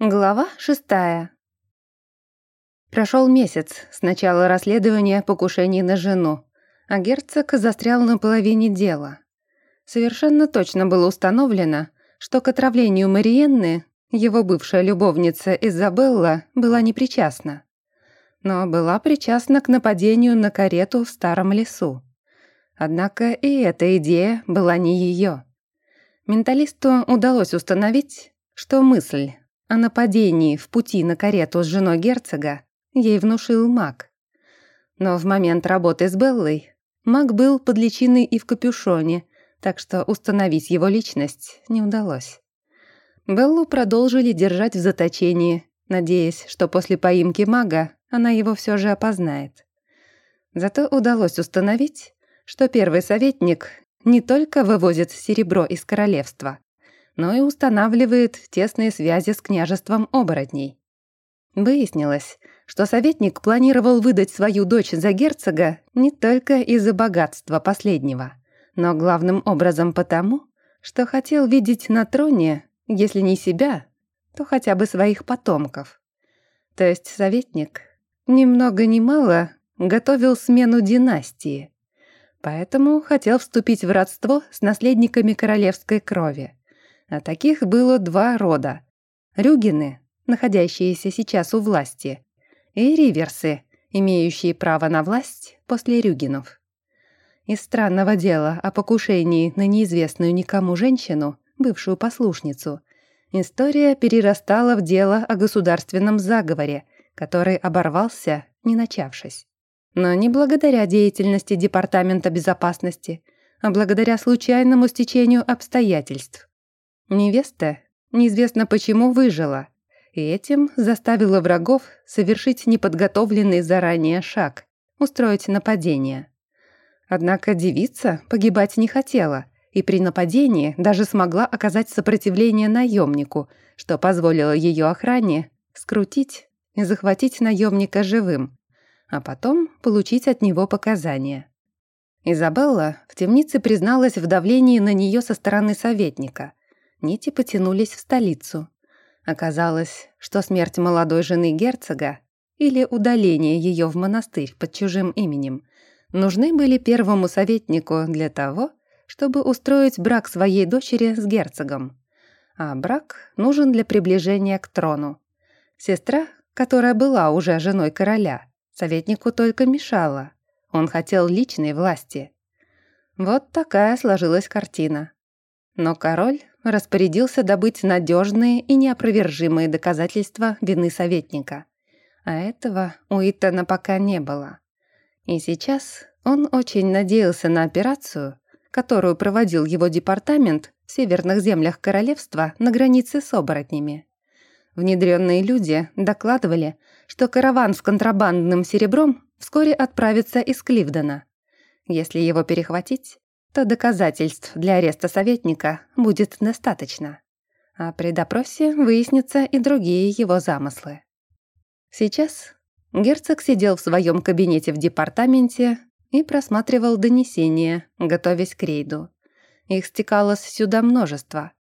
Глава шестая. Прошел месяц с начала расследования покушений на жену, а герцог застрял на половине дела. Совершенно точно было установлено, что к отравлению Мариенны его бывшая любовница Изабелла была непричастна. Но была причастна к нападению на карету в старом лесу. Однако и эта идея была не ее. Менталисту удалось установить, что мысль о нападении в пути на карету с женой герцога ей внушил маг. Но в момент работы с Беллой маг был под личиной и в капюшоне, так что установить его личность не удалось. Беллу продолжили держать в заточении, надеясь, что после поимки мага она его все же опознает. Зато удалось установить, что первый советник не только вывозит серебро из королевства, но и устанавливает тесные связи с княжеством оборотней. Выяснилось, что советник планировал выдать свою дочь за герцога не только из-за богатства последнего, но главным образом потому, что хотел видеть на троне, если не себя, то хотя бы своих потомков. То есть советник ни много ни мало готовил смену династии, поэтому хотел вступить в родство с наследниками королевской крови. А таких было два рода. Рюгины, находящиеся сейчас у власти, и риверсы, имеющие право на власть после рюгинов. Из странного дела о покушении на неизвестную никому женщину, бывшую послушницу, история перерастала в дело о государственном заговоре, который оборвался, не начавшись. Но не благодаря деятельности Департамента безопасности, а благодаря случайному стечению обстоятельств. Невеста неизвестно почему выжила, и этим заставила врагов совершить неподготовленный заранее шаг, устроить нападение. Однако девица погибать не хотела, и при нападении даже смогла оказать сопротивление наемнику, что позволило ее охране скрутить и захватить наемника живым, а потом получить от него показания. Изабелла в темнице призналась в давлении на нее со стороны советника, нити потянулись в столицу. Оказалось, что смерть молодой жены герцога или удаление ее в монастырь под чужим именем нужны были первому советнику для того, чтобы устроить брак своей дочери с герцогом. А брак нужен для приближения к трону. Сестра, которая была уже женой короля, советнику только мешала. Он хотел личной власти. Вот такая сложилась картина. Но король распорядился добыть надежные и неопровержимые доказательства вины советника. А этого у Итана пока не было. И сейчас он очень надеялся на операцию, которую проводил его департамент в северных землях королевства на границе с оборотнями. Внедренные люди докладывали, что караван с контрабандным серебром вскоре отправится из Кливдена. Если его перехватить, то доказательств для ареста советника будет достаточно. А при допросе выяснятся и другие его замыслы. Сейчас герцог сидел в своем кабинете в департаменте и просматривал донесения, готовясь к рейду. Их стекалось сюда множество.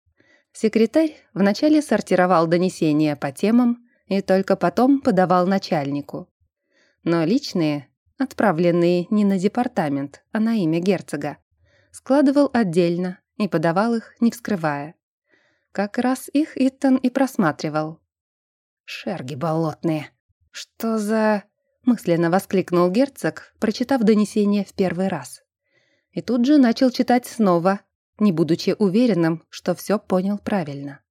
Секретарь вначале сортировал донесения по темам и только потом подавал начальнику. Но личные, отправленные не на департамент, а на имя герцога, складывал отдельно и подавал их, не вскрывая. Как раз их Иттон и просматривал. «Шерги болотные! Что за...» — мысленно воскликнул герцог, прочитав донесение в первый раз. И тут же начал читать снова, не будучи уверенным, что все понял правильно.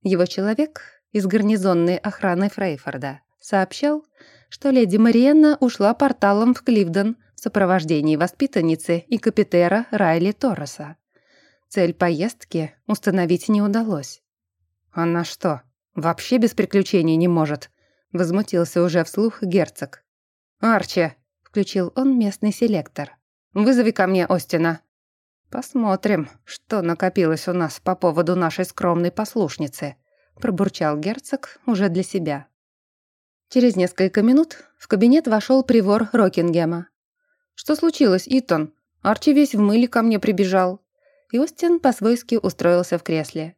Его человек из гарнизонной охраны Фрейфорда сообщал, что леди Мариенна ушла порталом в Кливден сопровождении воспитанницы и капитера Райли Торреса. Цель поездки установить не удалось. «Она что, вообще без приключений не может?» — возмутился уже вслух герцог. «Арчи!» — включил он местный селектор. «Вызови ко мне Остина». «Посмотрим, что накопилось у нас по поводу нашей скромной послушницы», — пробурчал герцог уже для себя. Через несколько минут в кабинет вошел привор Рокингема. «Что случилось, Итан? Арчи весь в мыле ко мне прибежал». И Остин по-свойски устроился в кресле.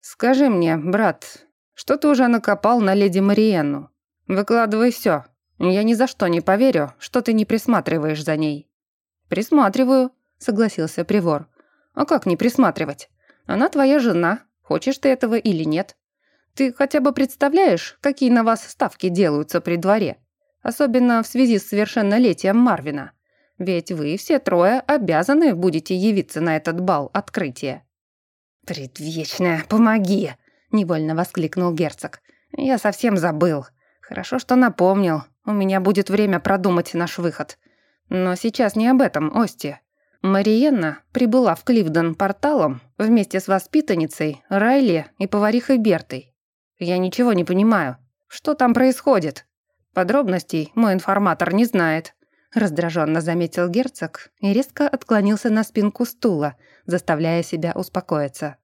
«Скажи мне, брат, Что ты уже накопал на леди Мариенну? Выкладывай все. Я ни за что не поверю, что ты не присматриваешь за ней». «Присматриваю», — согласился Привор. «А как не присматривать? Она твоя жена, хочешь ты этого или нет. Ты хотя бы представляешь, какие на вас ставки делаются при дворе? Особенно в связи с совершеннолетием Марвина. Ведь вы все трое обязаны будете явиться на этот бал открытия». «Предвечная, помоги!» — невольно воскликнул герцог. «Я совсем забыл. Хорошо, что напомнил. У меня будет время продумать наш выход. Но сейчас не об этом, Ости. Мариенна прибыла в Кливден порталом вместе с воспитанницей, Райли и поварихой Бертой. Я ничего не понимаю. Что там происходит? Подробностей мой информатор не знает. Раздраженно заметил герцог и резко отклонился на спинку стула, заставляя себя успокоиться.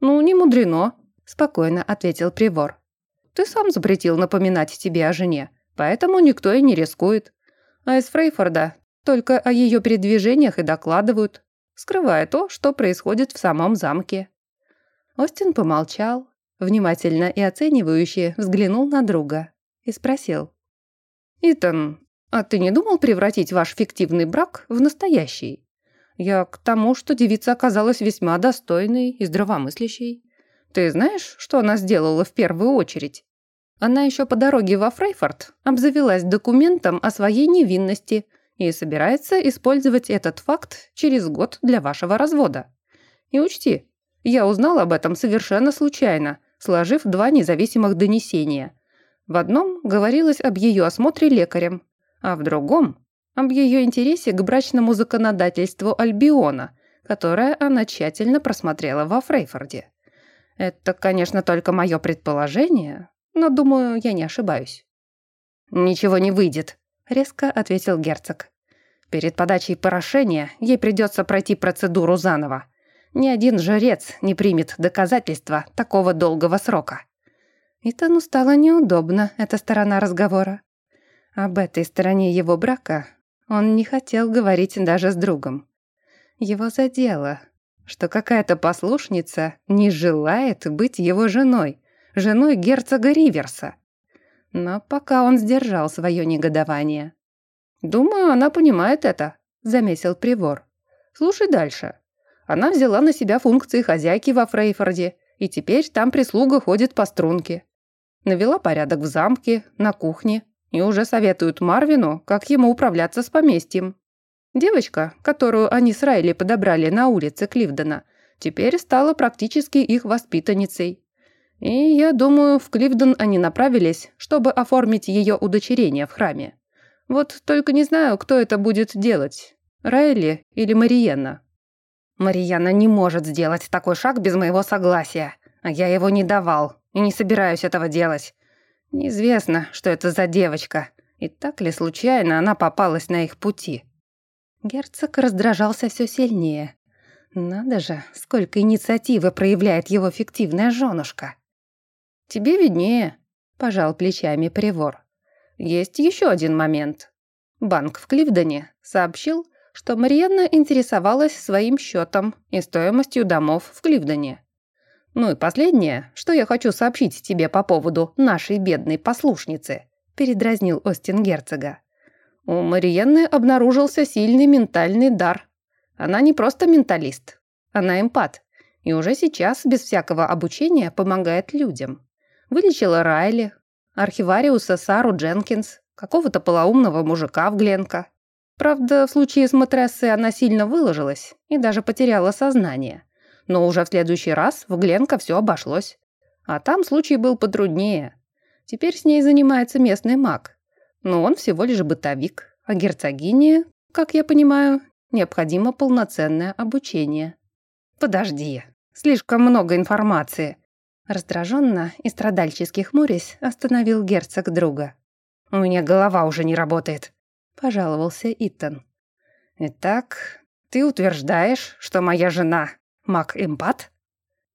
«Ну, не мудрено», — спокойно ответил Привор. «Ты сам запретил напоминать тебе о жене, поэтому никто и не рискует. А из Фрейфорда только о ее передвижениях и докладывают, скрывая то, что происходит в самом замке». Остин помолчал, внимательно и оценивающе взглянул на друга и спросил. «Итан, а ты не думал превратить ваш фиктивный брак в настоящий? Я к тому, что девица оказалась весьма достойной и здравомыслящей. Ты знаешь, что она сделала в первую очередь? Она еще по дороге во Фрейфорд обзавелась документом о своей невинности и собирается использовать этот факт через год для вашего развода. И учти, я узнал об этом совершенно случайно, сложив два независимых донесения. В одном говорилось об ее осмотре лекарем, а в другом – об ее интересе к брачному законодательству Альбиона, которое она тщательно просмотрела во Фрейфорде. Это, конечно, только мое предположение, но, думаю, я не ошибаюсь. «Ничего не выйдет», — резко ответил герцог. «Перед подачей порошения ей придется пройти процедуру заново. Ни один жрец не примет доказательства такого долгого срока». Итану стало неудобно эта сторона разговора. Об этой стороне его брака он не хотел говорить даже с другом. Его задело, что какая-то послушница не желает быть его женой, женой герцога Риверса. Но пока он сдержал свое негодование. «Думаю, она понимает это», — заметил Привор. «Слушай дальше. Она взяла на себя функции хозяйки во Фрейфорде, и теперь там прислуга ходит по струнке. Навела порядок в замке, на кухне, и уже советуют Марвину, как ему управляться с поместьем. Девочка, которую они с Райли подобрали на улице Кливдена, теперь стала практически их воспитанницей. И я думаю, в Кливден они направились, чтобы оформить ее удочерение в храме. Вот только не знаю, кто это будет делать, Райли или Мариенна. Мариенна не может сделать такой шаг без моего согласия, а я его не давал и не собираюсь этого делать. Неизвестно, что это за девочка, и так ли случайно она попалась на их пути. Герцог раздражался все сильнее. Надо же, сколько инициативы проявляет его фиктивная женушка. «Тебе виднее», – пожал плечами Привор. «Есть еще один момент. Банк в Кливдоне сообщил, что Мариенна интересовалась своим счетом и стоимостью домов в Кливдоне. «Ну и последнее, что я хочу сообщить тебе по поводу нашей бедной послушницы», передразнил Остин герцога. У Мариенны обнаружился сильный ментальный дар. Она не просто менталист, она эмпат. И уже сейчас, без всякого обучения, помогает людям. Вылечила Райли, архивариуса Сару Дженкинс, какого-то полоумного мужика в Гленко. Правда, в случае с матрессой она сильно выложилась и даже потеряла сознание. Но уже в следующий раз в Гленко все обошлось. А там случай был потруднее. Теперь с ней занимается местный маг. Но он всего лишь бытовик. А герцогине, как я понимаю, необходимо полноценное обучение. Подожди, слишком много информации. Раздраженно и страдальчески хмурясь, остановил герцог друга. «У меня голова уже не работает», — пожаловался Итан. «Итак, ты утверждаешь, что моя жена Маг-эмпат?»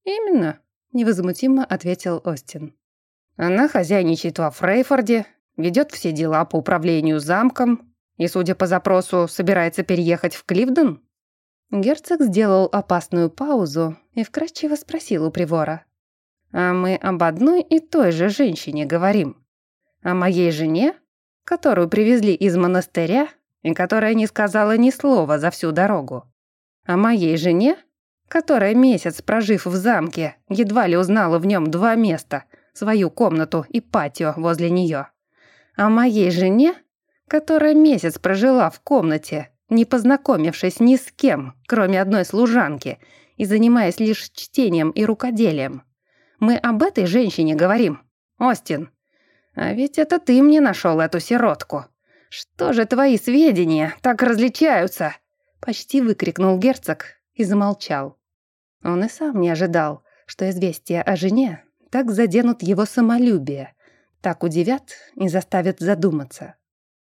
«Именно», — невозмутимо ответил Остин. «Она хозяйничает во Фрейфорде, ведет все дела по управлению замком и, судя по запросу, собирается переехать в Кливден?» Герцог сделал опасную паузу и вкратчиво спросил у Привора. А мы об одной и той же женщине говорим. О моей жене, которую привезли из монастыря и которая не сказала ни слова за всю дорогу. О моей жене, которая месяц прожив в замке, едва ли узнала в нем два места, свою комнату и патио возле нее. О моей жене, которая месяц прожила в комнате, не познакомившись ни с кем, кроме одной служанки, и занимаясь лишь чтением и рукоделием. Мы об этой женщине говорим, Остин. А ведь это ты мне нашел эту сиротку. Что же твои сведения так различаются?» Почти выкрикнул герцог и замолчал. Он и сам не ожидал, что известия о жене так заденут его самолюбие, так удивят и заставят задуматься.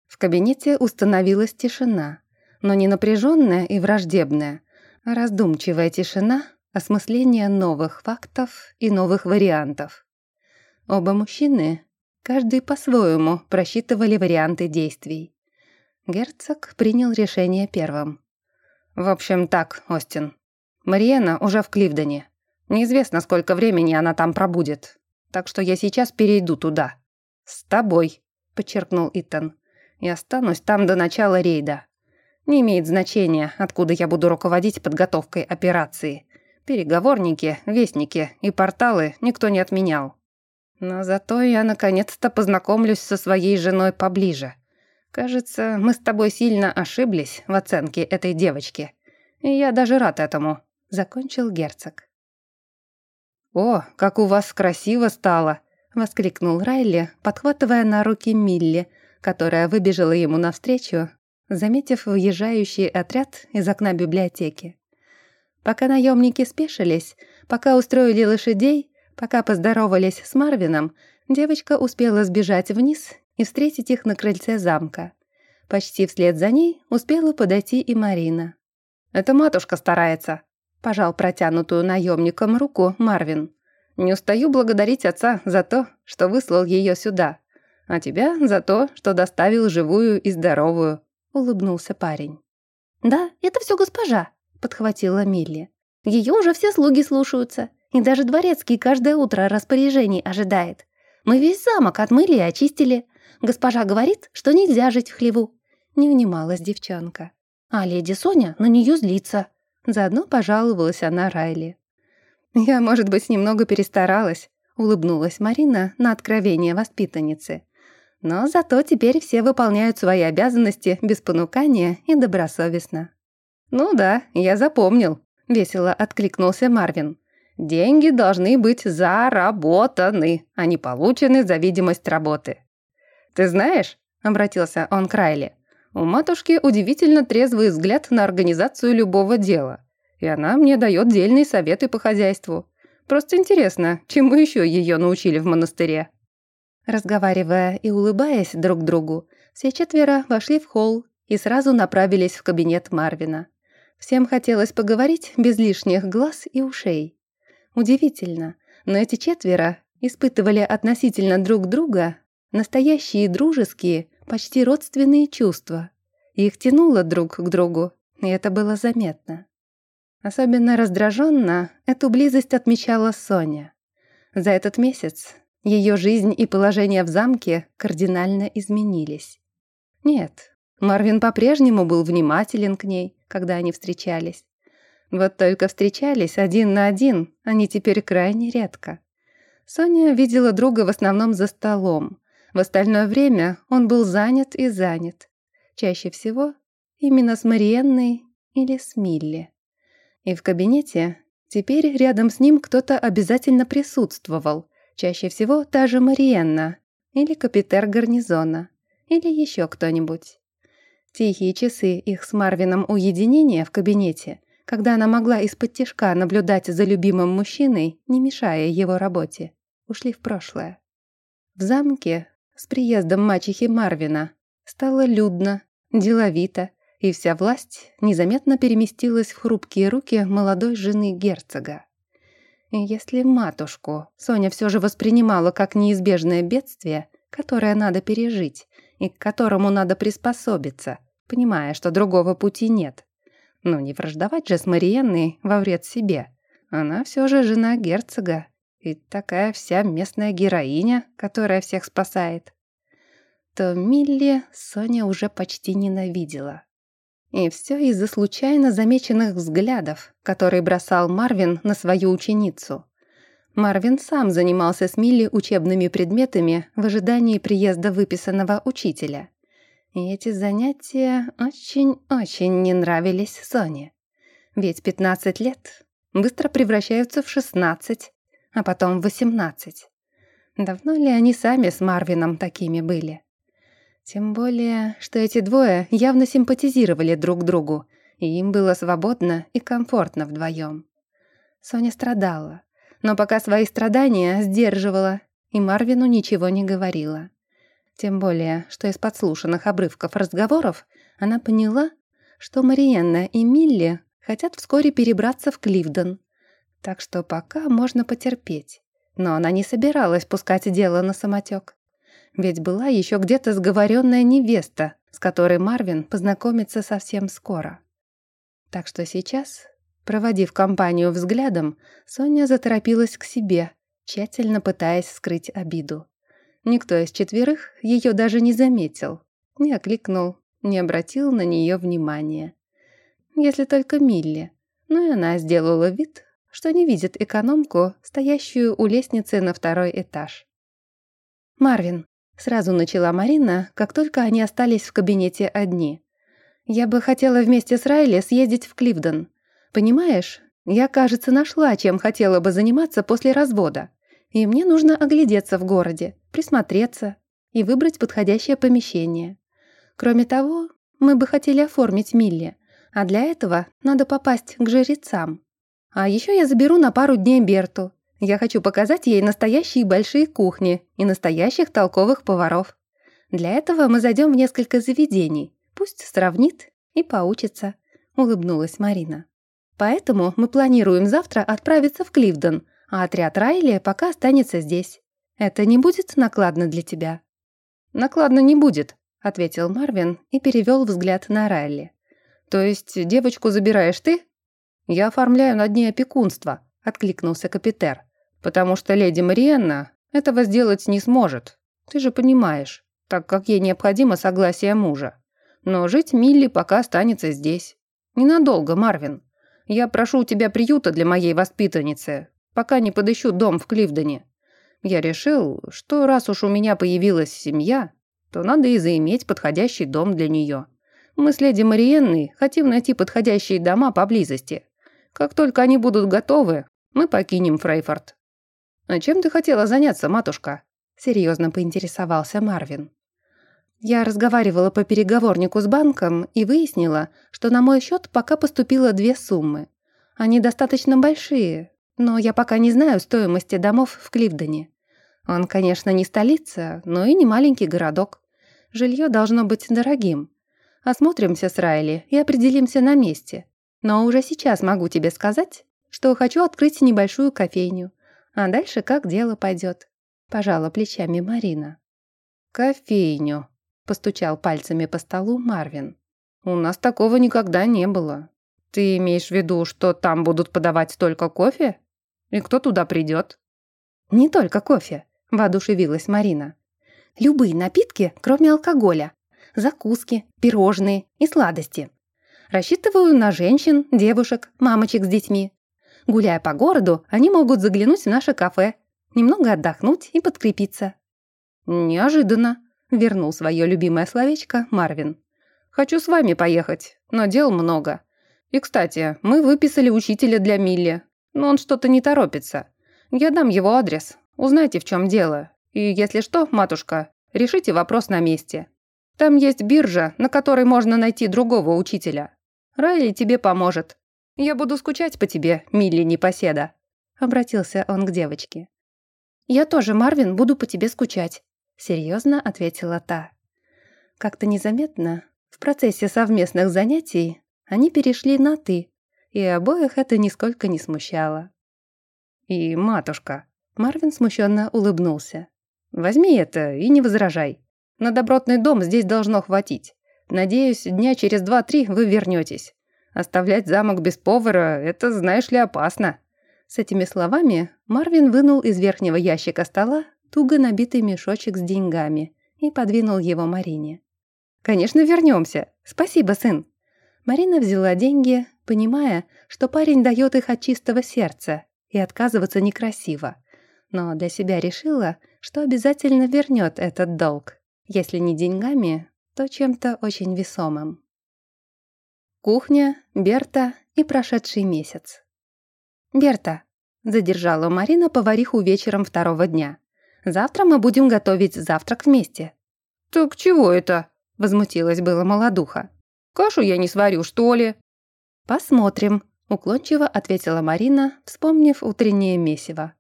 В кабинете установилась тишина, но не напряженная и враждебная, а раздумчивая тишина осмысления новых фактов и новых вариантов. Оба мужчины, каждый по-своему, просчитывали варианты действий. Герцог принял решение первым. «В общем так, Остин. Мариена уже в Кливдоне. Неизвестно, сколько времени она там пробудет. Так что я сейчас перейду туда. С тобой», — подчеркнул Итан и останусь там до начала рейда. Не имеет значения, откуда я буду руководить подготовкой операции. Переговорники, вестники и порталы никто не отменял. Но зато я наконец-то познакомлюсь со своей женой поближе. Кажется, мы с тобой сильно ошиблись в оценке этой девочки. И я даже рад этому», — закончил герцог. «О, как у вас красиво стало!» — воскликнул Райли, подхватывая на руки Милли — которая выбежала ему навстречу, заметив въезжающий отряд из окна библиотеки. Пока наемники спешились, пока устроили лошадей, пока поздоровались с Марвином, девочка успела сбежать вниз и встретить их на крыльце замка. Почти вслед за ней успела подойти и Марина. «Это матушка старается», — пожал протянутую наемником руку Марвин. «Не устаю благодарить отца за то, что выслал ее сюда а тебя за то, что доставил живую и здоровую», — улыбнулся парень. «Да, это все госпожа», — подхватила Милли. «Ее уже все слуги слушаются, и даже дворецкий каждое утро распоряжений ожидает. Мы весь замок отмыли и очистили. Госпожа говорит, что нельзя жить в хлеву». Не унималась девчонка. А леди Соня на нее злится. Заодно пожаловалась она Райли. «Я, может быть, немного перестаралась», — улыбнулась Марина на откровение воспитанницы. Но зато теперь все выполняют свои обязанности без понукания и добросовестно. «Ну да, я запомнил», — весело откликнулся Марвин. «Деньги должны быть заработаны, а не получены за видимость работы». «Ты знаешь», — обратился он к Райли, «у матушки удивительно трезвый взгляд на организацию любого дела, и она мне дает дельные советы по хозяйству. Просто интересно, чему еще ее научили в монастыре?» Разговаривая и улыбаясь друг другу, все четверо вошли в холл и сразу направились в кабинет Марвина. Всем хотелось поговорить без лишних глаз и ушей. Удивительно, но эти четверо испытывали относительно друг друга настоящие дружеские, почти родственные чувства. Их тянуло друг к другу, и это было заметно. Особенно раздраженно эту близость отмечала Соня. За этот месяц ее жизнь и положение в замке кардинально изменились. Нет, Марвин по-прежнему был внимателен к ней, когда они встречались. Вот только встречались один на один, они теперь крайне редко. Соня видела друга в основном за столом. В остальное время он был занят и занят. Чаще всего именно с Мариенной или с Милли. И в кабинете теперь рядом с ним кто-то обязательно присутствовал, Чаще всего та же Мариенна или капитер гарнизона или еще кто-нибудь. Тихие часы их с Марвином уединения в кабинете, когда она могла из-под тишка наблюдать за любимым мужчиной, не мешая его работе, ушли в прошлое. В замке с приездом мачехи Марвина стало людно, деловито, и вся власть незаметно переместилась в хрупкие руки молодой жены герцога. Если матушку Соня все же воспринимала как неизбежное бедствие, которое надо пережить и к которому надо приспособиться, понимая, что другого пути нет. Ну, не враждовать же с Мариенной во вред себе. Она все же жена герцога, и такая вся местная героиня, которая всех спасает, то Милли Соня уже почти ненавидела. И все из-за случайно замеченных взглядов, которые бросал Марвин на свою ученицу. Марвин сам занимался с Милли учебными предметами в ожидании приезда выписанного учителя. И эти занятия очень-очень не нравились Соне. Ведь 15 лет быстро превращаются в 16, а потом в 18. Давно ли они сами с Марвином такими были? Тем более, что эти двое явно симпатизировали друг другу, и им было свободно и комфортно вдвоем. Соня страдала, но пока свои страдания сдерживала, и Марвину ничего не говорила. Тем более, что из подслушанных обрывков разговоров она поняла, что Мариенна и Милли хотят вскоре перебраться в Кливден. Так что пока можно потерпеть. Но она не собиралась пускать дело на самотек. Ведь была еще где-то сговоренная невеста, с которой Марвин познакомится совсем скоро. Так что сейчас Проводив компанию взглядом, Соня заторопилась к себе, тщательно пытаясь скрыть обиду. Никто из четверых ее даже не заметил, не окликнул, не обратил на нее внимания. Если только Милли, но и она сделала вид, что не видит экономку, стоящую у лестницы на второй этаж. «Марвин», — сразу начала Марина, как только они остались в кабинете одни. «Я бы хотела вместе с Райли съездить в Кливден. Понимаешь, я, кажется, нашла, чем хотела бы заниматься после развода. И мне нужно оглядеться в городе, присмотреться и выбрать подходящее помещение. Кроме того, мы бы хотели оформить Милли, а для этого надо попасть к жрецам. А еще я заберу на пару дней Берту. Я хочу показать ей настоящие большие кухни и настоящих толковых поваров. Для этого мы зайдем в несколько заведений. Пусть сравнит и поучится», — улыбнулась Марина. Поэтому мы планируем завтра отправиться в Кливден, а отряд Райли пока останется здесь. Это не будет накладно для тебя?» «Накладно не будет», — ответил Марвин и перевел взгляд на Райли. «То есть девочку забираешь ты?» «Я оформляю над ней опекунство», — откликнулся Капитер. «Потому что леди Мариенна этого сделать не сможет. Ты же понимаешь, так как ей необходимо согласие мужа. Но жить Милли пока останется здесь. Ненадолго, Марвин. Я прошу у тебя приюта для моей воспитанницы, пока не подыщу дом в Кливдоне. Я решил, что раз уж у меня появилась семья, то надо и заиметь подходящий дом для нее. Мы с леди Мариенной хотим найти подходящие дома поблизости. Как только они будут готовы, мы покинем Фрейфорд». «А чем ты хотела заняться, матушка?» – серьезно поинтересовался Марвин. Я разговаривала по переговорнику с банком и выяснила, что на мой счет пока поступило две суммы. Они достаточно большие, но я пока не знаю стоимости домов в Кливдоне. Он, конечно, не столица, но и не маленький городок. Жилье должно быть дорогим. Осмотримся с Райли и определимся на месте. Но уже сейчас могу тебе сказать, что хочу открыть небольшую кофейню. А дальше как дело пойдет. Пожала плечами Марина. «Кофейню», Постучал пальцами по столу Марвин. «У нас такого никогда не было. Ты имеешь в виду, что там будут подавать только кофе? И кто туда придет?» «Не только кофе», – воодушевилась Марина. «Любые напитки, кроме алкоголя. Закуски, пирожные и сладости. Рассчитываю на женщин, девушек, мамочек с детьми. Гуляя по городу, они могут заглянуть в наше кафе, немного отдохнуть и подкрепиться». «Неожиданно», Вернул свое любимое словечко Марвин. «Хочу с вами поехать, но дел много. И, кстати, мы выписали учителя для Милли, но он что-то не торопится. Я дам его адрес. Узнайте, в чем дело. И если что, матушка, решите вопрос на месте. Там есть биржа, на которой можно найти другого учителя. Райли тебе поможет. Я буду скучать по тебе, Милли непоседа». Обратился он к девочке. «Я тоже, Марвин, буду по тебе скучать», серьезно ответила та. Как-то незаметно, в процессе совместных занятий, они перешли на «ты», и обоих это нисколько не смущало. «И матушка», — Марвин смущенно улыбнулся. «Возьми это и не возражай. На добротный дом здесь должно хватить. Надеюсь, дня через два-три вы вернетесь. Оставлять замок без повара — это, знаешь ли, опасно. С этими словами Марвин вынул из верхнего ящика стола туго набитый мешочек с деньгами и подвинул его Марине. «Конечно, вернемся. Спасибо, сын». Марина взяла деньги, понимая, что парень дает их от чистого сердца, и отказываться некрасиво. Но для себя решила, что обязательно вернет этот долг. Если не деньгами, то чем-то очень весомым. Кухня, Берта и прошедший месяц. «Берта», — задержала Марина повариху вечером второго дня. «Завтра мы будем готовить завтрак вместе». «Так чего это?» — возмутилась была молодуха. «Кашу я не сварю, что ли?» «Посмотрим», — уклончиво ответила Марина, вспомнив утреннее месиво.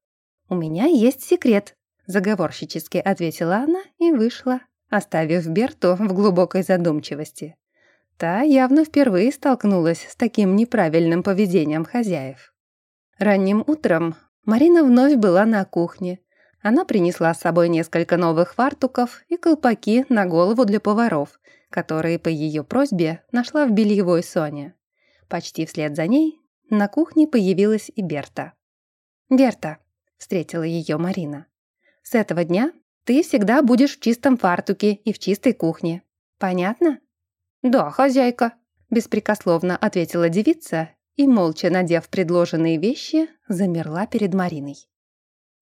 «У меня есть секрет», — заговорщически ответила она и вышла, оставив Берту в глубокой задумчивости. Та явно впервые столкнулась с таким неправильным поведением хозяев. Ранним утром Марина вновь была на кухне. Она принесла с собой несколько новых фартуков и колпаки на голову для поваров, которые по ее просьбе нашла в бельевой Соне. Почти вслед за ней на кухне появилась и Берта. «Берта», — встретила ее Марина, — «с этого дня ты всегда будешь в чистом фартуке и в чистой кухне. Понятно?» «Да, хозяйка», — беспрекословно ответила девица и, молча надев предложенные вещи, замерла перед Мариной.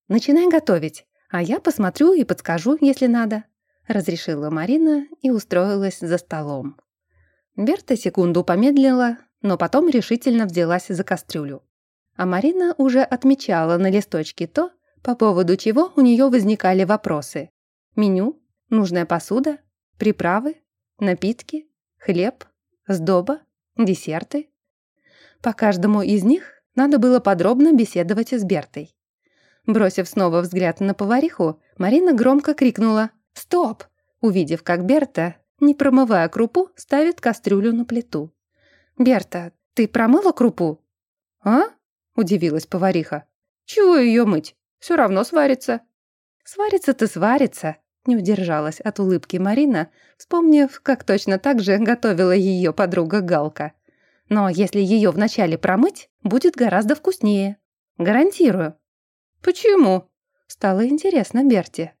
«Начинай готовить, а я посмотрю и подскажу, если надо», — разрешила Марина и устроилась за столом. Берта секунду помедлила, но потом решительно взялась за кастрюлю. А Марина уже отмечала на листочке то, по поводу чего у нее возникали вопросы. Меню, нужная посуда, приправы, напитки, хлеб, сдоба, десерты. По каждому из них надо было подробно беседовать с Бертой. Бросив снова взгляд на повариху, Марина громко крикнула «Стоп!», увидев, как Берта, не промывая крупу, ставит кастрюлю на плиту. «Берта, ты промыла крупу?» «А?» – удивилась повариха. «Чего ее мыть? Все равно сварится». «Сварится-то сварится», – не удержалась от улыбки Марина, вспомнив, как точно так же готовила ее подруга Галка. Но если ее вначале промыть, будет гораздо вкуснее. Гарантирую. Почему? Стало интересно Берти.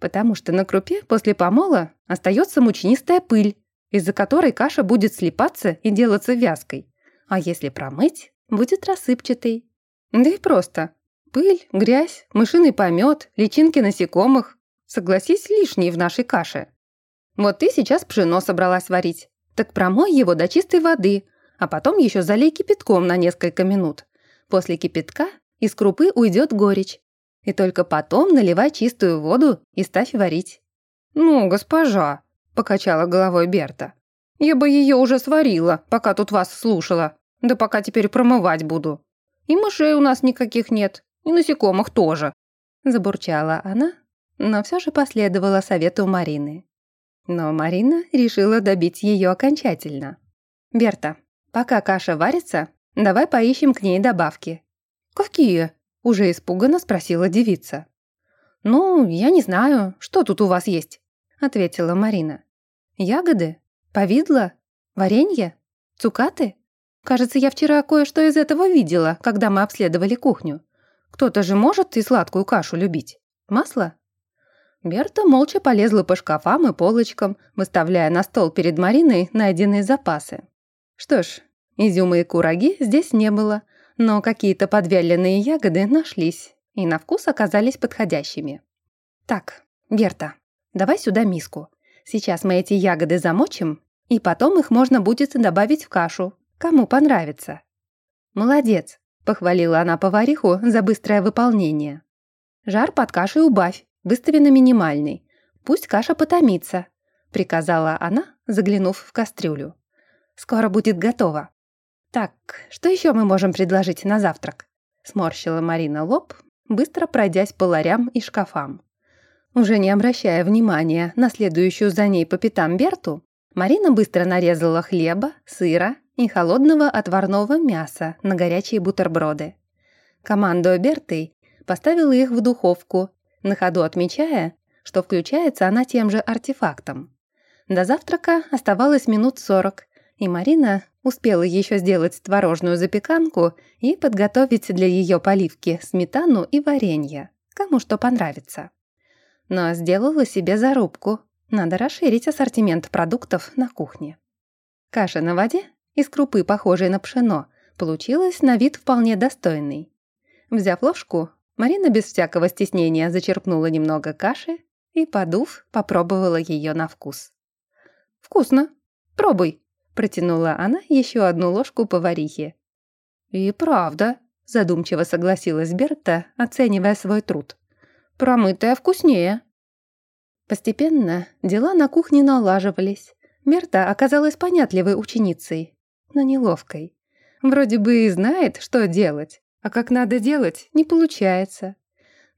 Потому что на крупе после помола остается мучнистая пыль, из-за которой каша будет слипаться и делаться вязкой. А если промыть, будет рассыпчатой. Да и просто. Пыль, грязь, мышиный помет, личинки насекомых. Согласись, лишние в нашей каше. Вот ты сейчас пшено собралась варить. Так промой его до чистой воды, а потом еще залей кипятком на несколько минут. После кипятка из крупы уйдет горечь. И только потом наливай чистую воду и ставь варить. «Ну, госпожа», — покачала головой Берта, «я бы ее уже сварила, пока тут вас слушала. Да пока теперь промывать буду. И мышей у нас никаких нет, и насекомых тоже». Забурчала она, но все же последовала совету Марины. Но Марина решила добить ее окончательно. «Берта, Пока каша варится, давай поищем к ней добавки». «Какие?» – уже испуганно спросила девица. «Ну, я не знаю, что тут у вас есть?» – ответила Марина. «Ягоды? Повидло? Варенье? Цукаты? Кажется, я вчера кое-что из этого видела, когда мы обследовали кухню. Кто-то же может и сладкую кашу любить. Масло?» Берта молча полезла по шкафам и полочкам, выставляя на стол перед Мариной найденные запасы. Что ж, изюма и кураги здесь не было, но какие-то подвяленные ягоды нашлись и на вкус оказались подходящими. Так, Берта, давай сюда миску. Сейчас мы эти ягоды замочим, и потом их можно будет добавить в кашу, кому понравится. Молодец, похвалила она повариху за быстрое выполнение. Жар под кашей убавь, выстави на минимальный. Пусть каша потомится, приказала она, заглянув в кастрюлю. Скоро будет готово. Так, что еще мы можем предложить на завтрак? Сморщила Марина лоб, быстро пройдясь по ларям и шкафам. Уже не обращая внимания на следующую за ней по пятам Берту, Марина быстро нарезала хлеба, сыра и холодного отварного мяса на горячие бутерброды. Командуя Бертой, поставила их в духовку, на ходу отмечая, что включается она тем же артефактом. До завтрака оставалось минут сорок, И Марина успела еще сделать творожную запеканку и подготовить для ее поливки сметану и варенье, кому что понравится. Но сделала себе зарубку. Надо расширить ассортимент продуктов на кухне. Каша на воде из крупы, похожей на пшено, получилась на вид вполне достойной. Взяв ложку, Марина без всякого стеснения зачерпнула немного каши и, подув, попробовала ее на вкус. «Вкусно! Пробуй!» – протянула она еще одну ложку поварихе. «И правда», – задумчиво согласилась Берта, оценивая свой труд. «Промытая вкуснее». Постепенно дела на кухне налаживались. Берта оказалась понятливой ученицей, но неловкой. Вроде бы и знает, что делать, а как надо делать, не получается.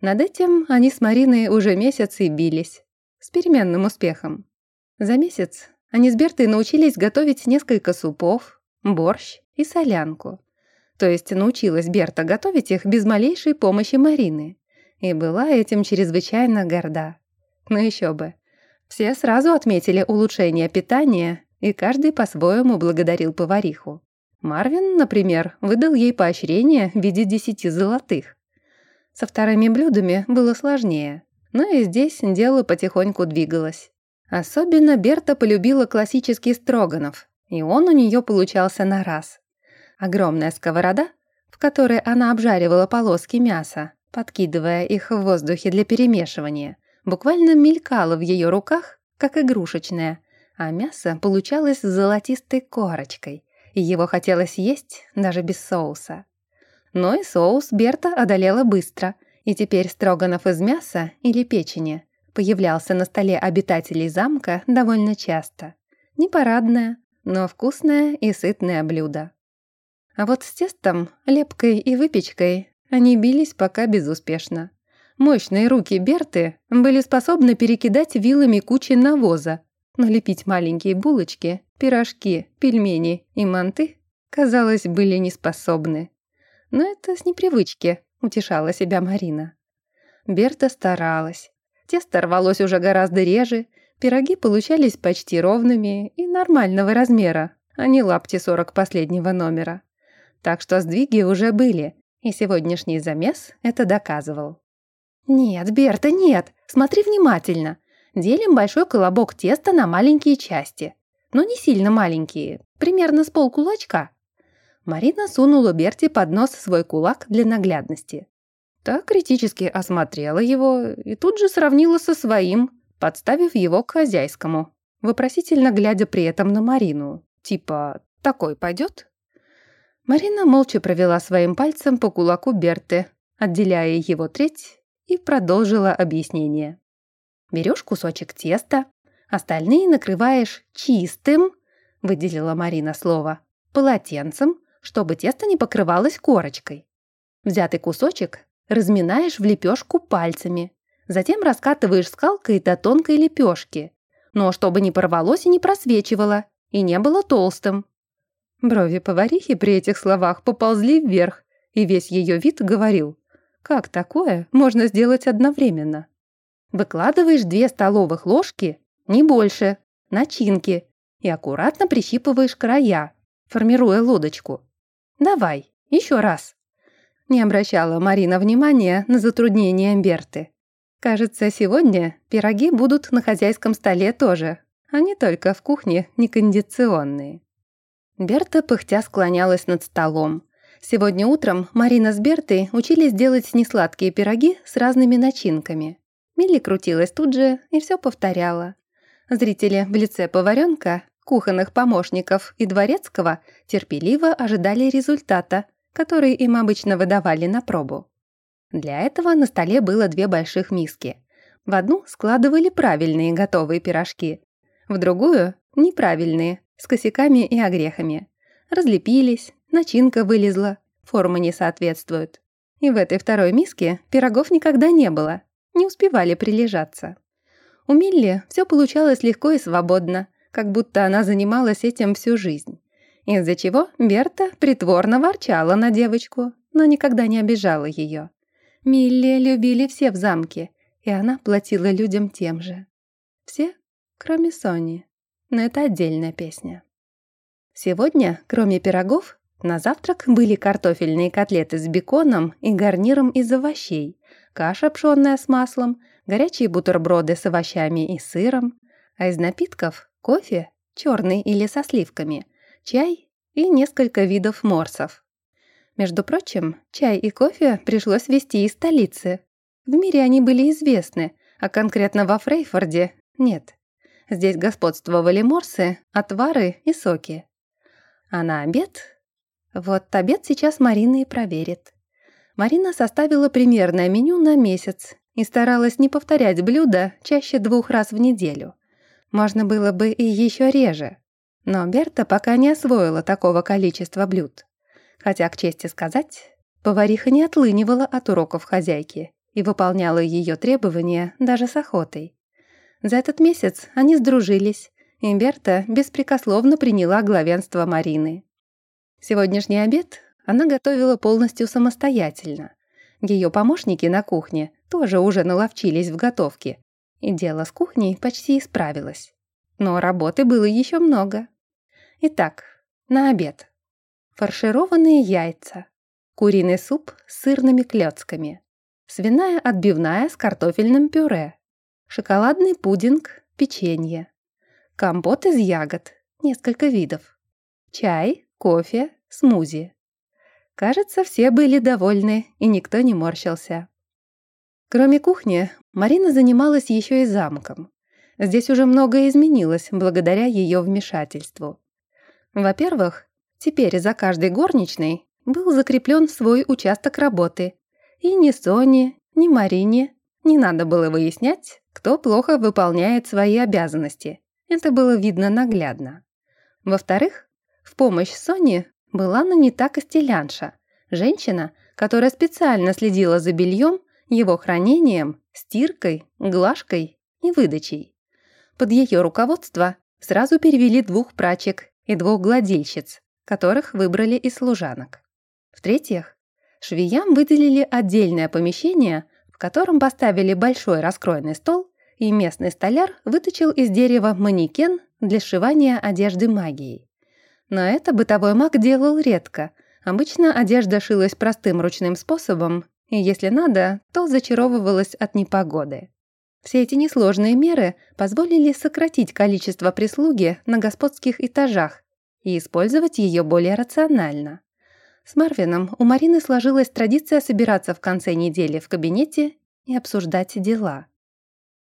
Над этим они с Мариной уже месяц и бились. С переменным успехом. За месяц они с Бертой научились готовить несколько супов, борщ и солянку. То есть научилась Берта готовить их без малейшей помощи Марины. И была этим чрезвычайно горда. Но еще бы. Все сразу отметили улучшение питания, и каждый по-своему благодарил повариху. Марвин, например, выдал ей поощрение в виде десяти золотых. Со вторыми блюдами было сложнее, но и здесь дело потихоньку двигалось. Особенно Берта полюбила классический строганов, и он у нее получался на раз. Огромная сковорода, в которой она обжаривала полоски мяса, подкидывая их в воздухе для перемешивания, буквально мелькала в ее руках, как игрушечная, а мясо получалось с золотистой корочкой, и его хотелось есть даже без соуса. Но и соус Берта одолела быстро, и теперь строганов из мяса или печени появлялся на столе обитателей замка довольно часто. Не парадное, но вкусное и сытное блюдо. А вот с тестом, лепкой и выпечкой они бились пока безуспешно. Мощные руки Берты были способны перекидать вилами кучи навоза, но лепить маленькие булочки, пирожки, пельмени и манты, казалось, были неспособны. Но это с непривычки, утешала себя Марина. Берта старалась. Тесто рвалось уже гораздо реже, пироги получались почти ровными и нормального размера, а не лапти 40 последнего номера. Так что сдвиги уже были, и сегодняшний замес это доказывал. «Нет, Берта, нет, смотри внимательно. Делим большой колобок теста на маленькие части. Но не сильно маленькие, примерно с полкулачка. Марина сунула Берти под нос свой кулак для наглядности. Та критически осмотрела его и тут же сравнила со своим, подставив его к хозяйскому, вопросительно глядя при этом на Марину. Типа «такой пойдет?» Марина молча провела своим пальцем по кулаку Берты, отделяя его треть, и продолжила объяснение. Берешь кусочек теста, остальные накрываешь чистым, выделила Марина слово, полотенцем, чтобы тесто не покрывалось корочкой. Взятый кусочек разминаешь в лепешку пальцами, затем раскатываешь скалкой до тонкой лепешки, но чтобы не порвалось и не просвечивало, и не было толстым. Брови поварихи при этих словах поползли вверх, и весь ее вид говорил, как такое можно сделать одновременно. Выкладываешь две столовых ложки, не больше, начинки, и аккуратно прищипываешь края, формируя лодочку. «Давай, еще раз». Не обращала Марина внимания на затруднения Берты. Кажется, сегодня пироги будут на хозяйском столе тоже, а не только в кухне некондиционные. Берта пыхтя склонялась над столом. Сегодня утром Марина с Бертой учились делать несладкие пироги с разными начинками. Милли крутилась тут же и все повторяла. Зрители в лице поваренка кухонных помощников и дворецкого терпеливо ожидали результата, который им обычно выдавали на пробу. Для этого на столе было две больших миски. В одну складывали правильные готовые пирожки, в другую – неправильные, с косяками и огрехами. Разлепились, начинка вылезла, форма не соответствует. И в этой второй миске пирогов никогда не было, не успевали прилежаться. У Милли все получалось легко и свободно, как будто она занималась этим всю жизнь. Из-за чего Берта притворно ворчала на девочку, но никогда не обижала ее. Милли любили все в замке, и она платила людям тем же. Все, кроме Сони. Но это отдельная песня. Сегодня, кроме пирогов, на завтрак были картофельные котлеты с беконом и гарниром из овощей, каша пшённая с маслом, горячие бутерброды с овощами и сыром, а из напитков – кофе, черный или со сливками, чай и несколько видов морсов. Между прочим, чай и кофе пришлось везти из столицы. В мире они были известны, а конкретно во Фрейфорде – нет. Здесь господствовали морсы, отвары и соки. А на обед? Вот обед сейчас Марина и проверит. Марина составила примерное меню на месяц и старалась не повторять блюда чаще двух раз в неделю. Можно было бы и еще реже. Но Берта пока не освоила такого количества блюд. Хотя, к чести сказать, повариха не отлынивала от уроков хозяйки и выполняла ее требования даже с охотой. За этот месяц они сдружились, и Берта беспрекословно приняла главенство Марины. Сегодняшний обед она готовила полностью самостоятельно. Ее помощники на кухне тоже уже наловчились в готовке, и дело с кухней почти исправилось. Но работы было еще много. Итак, на обед. Фаршированные яйца, куриный суп с сырными клёцками, свиная отбивная с картофельным пюре, шоколадный пудинг, печенье, компот из ягод, несколько видов, чай, кофе, смузи. Кажется, все были довольны, и никто не морщился. Кроме кухни, Марина занималась еще и замком. Здесь уже многое изменилось благодаря ее вмешательству. Во-первых, Теперь за каждой горничной был закреплен свой участок работы. И ни Соне, ни Марине не надо было выяснять, кто плохо выполняет свои обязанности. Это было видно наглядно. Во-вторых, в помощь Соне была нанята костелянша, женщина, которая специально следила за бельем, его хранением, стиркой, глажкой и выдачей. Под ее руководство сразу перевели двух прачек и двух гладильщиц, которых выбрали из служанок. В-третьих, швеям выделили отдельное помещение, в котором поставили большой раскроенный стол, и местный столяр выточил из дерева манекен для сшивания одежды магией. Но это бытовой маг делал редко. Обычно одежда шилась простым ручным способом, и если надо, то зачаровывалась от непогоды. Все эти несложные меры позволили сократить количество прислуги на господских этажах и использовать ее более рационально. С Марвином у Марины сложилась традиция собираться в конце недели в кабинете и обсуждать дела.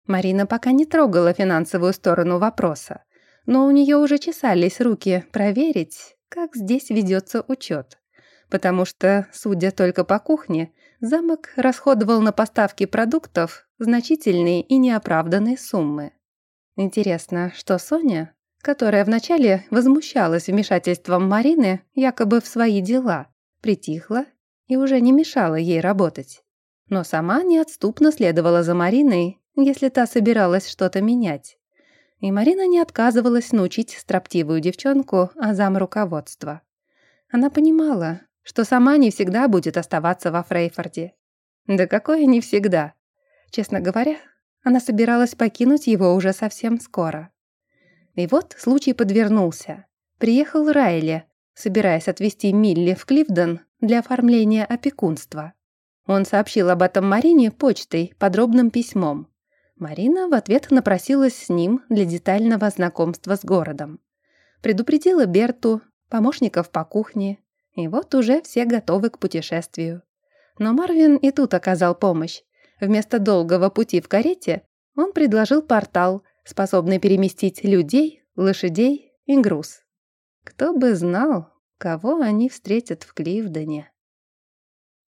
Марина пока не трогала финансовую сторону вопроса, но у нее уже чесались руки проверить, как здесь ведется учет. Потому что, судя только по кухне, замок расходовал на поставки продуктов значительные и неоправданные суммы. Интересно, что Соня которая вначале возмущалась вмешательством Марины якобы в свои дела, притихла и уже не мешала ей работать. Но сама неотступно следовала за Мариной, если та собиралась что-то менять. И Марина не отказывалась научить строптивую девчонку азам руководства. Она понимала, что сама не всегда будет оставаться во Фрейфорде. Да какое не всегда. Честно говоря, она собиралась покинуть его уже совсем скоро. И вот случай подвернулся. Приехал Райли, собираясь отвезти Милли в Кливден для оформления опекунства. Он сообщил об этом Марине почтой, подробным письмом. Марина в ответ напросилась с ним для детального знакомства с городом. Предупредила Берту, помощников по кухне, и вот уже все готовы к путешествию. Но Марвин и тут оказал помощь. Вместо долгого пути в карете он предложил портал, способный переместить людей, лошадей и груз. Кто бы знал, кого они встретят в Кливдоне.